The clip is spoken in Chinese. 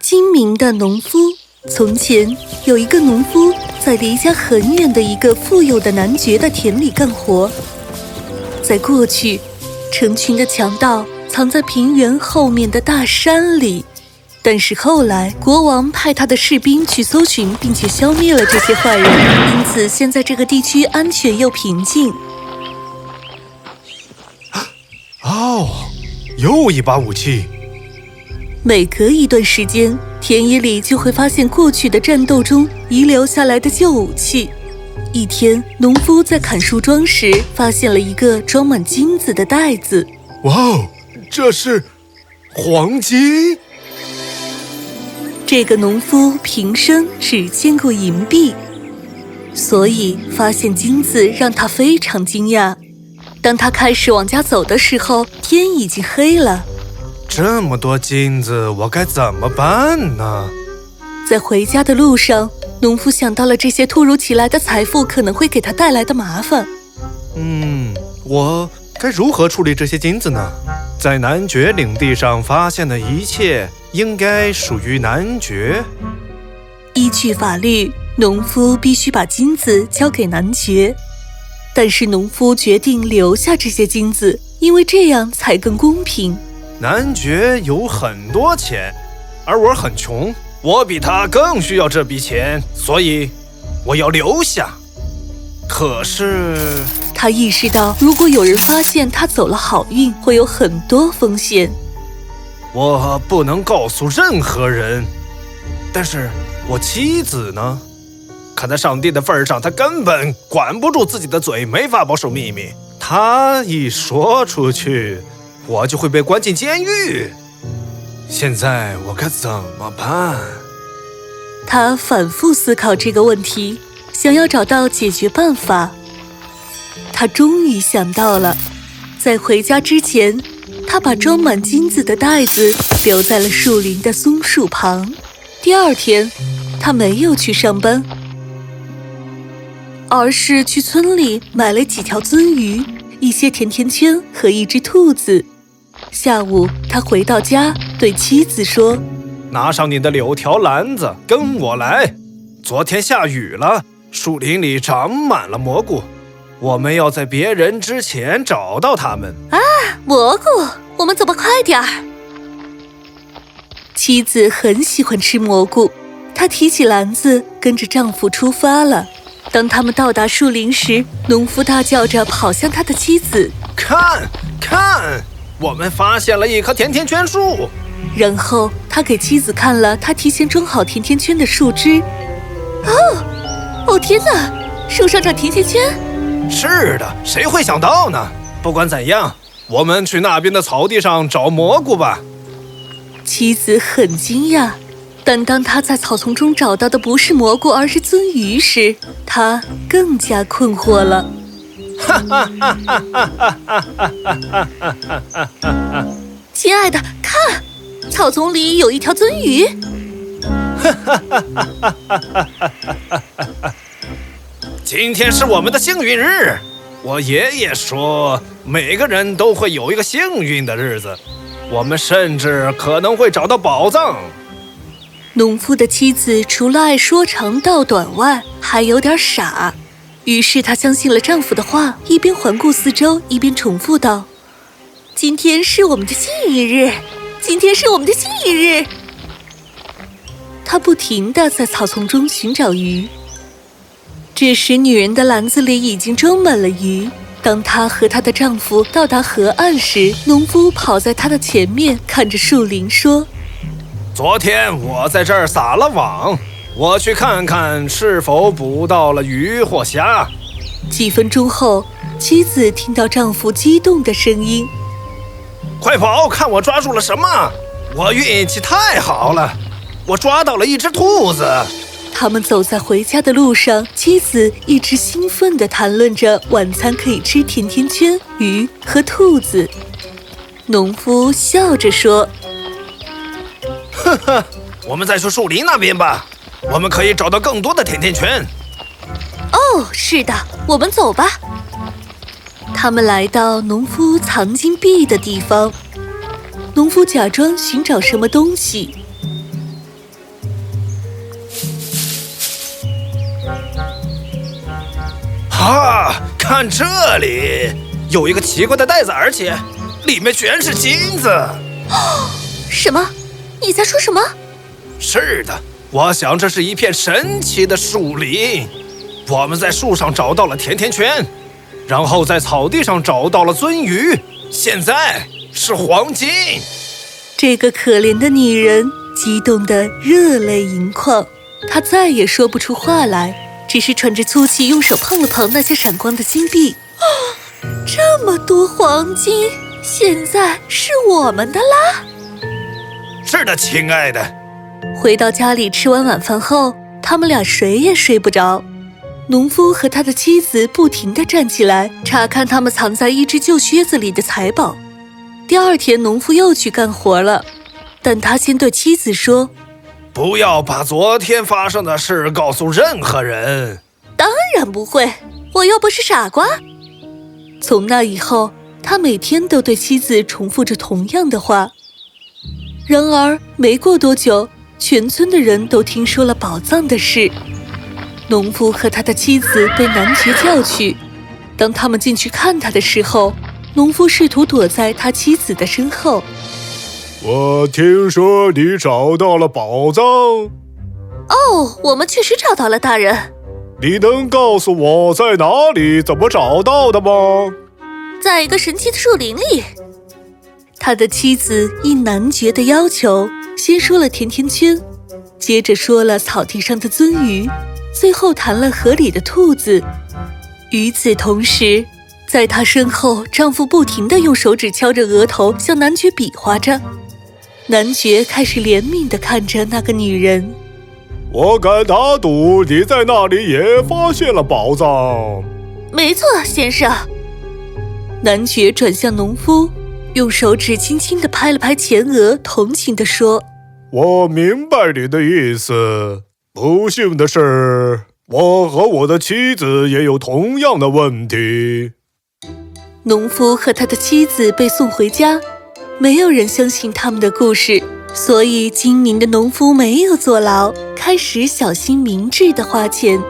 精明的农夫。从前有一个农夫，在离家很远的一个富有的男爵的田里干活。在过去，成群的强盗藏在平原后面的大山里，但是后来国王派他的士兵去搜寻，并且消灭了这些坏人，因此现在这个地区安全又平静。哦，又一把武器。每隔一段时间，田野里就会发现过去的战斗中遗留下来的旧武器。一天，农夫在砍树桩时，发现了一个装满金子的袋子。哇哦，这是黄金！这个农夫平生只见过银币，所以发现金子让他非常惊讶。当他开始往家走的时候，天已经黑了。这么多金子，我该怎么办呢？在回家的路上，农夫想到了这些突如其来的财富可能会给他带来的麻烦。嗯，我该如何处理这些金子呢？在男爵领地上发现的一切，应该属于男爵。依据法律，农夫必须把金子交给男爵。但是农夫决定留下这些金子，因为这样才更公平。男爵有很多钱，而我很穷，我比他更需要这笔钱，所以我要留下。可是他意识到，如果有人发现他走了好运，会有很多风险。我不能告诉任何人，但是我妻子呢？看在上帝的份上，他根本管不住自己的嘴，没法保守秘密。他一说出去。我就会被关进监狱。现在我该怎么办？他反复思考这个问题，想要找到解决办法。他终于想到了，在回家之前，他把装满金子的袋子留在了树林的松树旁。第二天，他没有去上班，而是去村里买了几条鳟鱼、一些甜甜圈和一只兔子。下午，他回到家，对妻子说：“拿上你的柳条篮子，跟我来。昨天下雨了，树林里长满了蘑菇，我们要在别人之前找到它们。”啊，蘑菇！我们走吧，快点儿。妻子很喜欢吃蘑菇，她提起篮子，跟着丈夫出发了。当他们到达树林时，农夫大叫着跑向他的妻子：“看，看！”我们发现了一棵甜甜圈树，然后他给妻子看了他提前装好甜甜圈的树枝。哦，哦天哪，树上长甜甜圈！是的，谁会想到呢？不管怎样，我们去那边的草地上找蘑菇吧。妻子很惊讶，但当他在草丛中找到的不是蘑菇，而是鳟鱼时，他更加困惑了。哈哈哈哈哈哈哈哈！亲爱的，看，草丛里有一条鳟鱼。哈哈哈哈哈哈！今天是我们的幸运日。我爷爷说，每个人都会有一个幸运的日子。我们甚至可能会找到宝藏。农夫的妻子除了爱说长道短外，还有点傻。于是她相信了丈夫的话，一边环顾四周，一边重复道：“今天是我们的幸运日，今天是我们的幸运日。”她不停地在草丛中寻找鱼。这时，女人的篮子里已经装满了鱼。当她和她的丈夫到达河岸时，农夫跑在她的前面，看着树林说：“昨天我在这儿撒了网。”我去看看是否捕到了鱼或虾。几分钟后，妻子听到丈夫激动的声音：“快跑，看我抓住了什么！我运气太好了，我抓到了一只兔子。”他们走在回家的路上，妻子一直兴奋地谈论着晚餐可以吃甜甜圈、鱼和兔子。农夫笑着说：“呵呵，我们再去树林那边吧。”我们可以找到更多的甜甜圈。哦，是的，我们走吧。他们来到农夫藏金币的地方，农夫假装寻找什么东西。啊，看这里，有一个奇怪的袋子，而且里面全是金子。什么？你在说什么？是的，我想这是一片神奇的树林。我们在树上找到了甜甜圈，然后在草地上找到了鳟鱼，现在是黄金。这个可怜的女人激动得热泪盈眶，她再也说不出话来，只是喘着粗气，用手碰了碰那些闪光的金币。啊，这么多黄金，现在是我们的啦！是的，亲爱的。回到家里，吃完晚饭后，他们俩谁也睡不着。农夫和他的妻子不停地站起来查看他们藏在一只旧靴子里的财宝。第二天，农夫又去干活了，但他先对妻子说：“不要把昨天发生的事告诉任何人。”“当然不会，我又不是傻瓜。”从那以后，他每天都对妻子重复着同样的话。然而，没过多久，全村的人都听说了宝藏的事。农夫和他的妻子被男爵叫去。当他们进去看他的时候，农夫试图躲在他妻子的身后。我听说你找到了宝藏。哦，我们确实找到了，大人。你能告诉我在哪里、怎么找到的吗？在一个神奇的树林里。他的妻子应男爵的要求，先说了甜甜圈，接着说了草地上的鳟鱼。最后谈了河里的兔子。与此同时，在她身后，丈夫不停地用手指敲着额头，向男爵比划着。男爵开始怜悯地看着那个女人。我敢打赌，你在那里也发现了宝藏。没错，先生。男爵转向农夫，用手指轻轻地拍了拍前额，同情地说：“我明白你的意思。”不幸的是，我和我的妻子也有同样的问题。农夫和他的妻子被送回家，没有人相信他们的故事，所以精明的农夫没有坐牢，开始小心明智的花钱。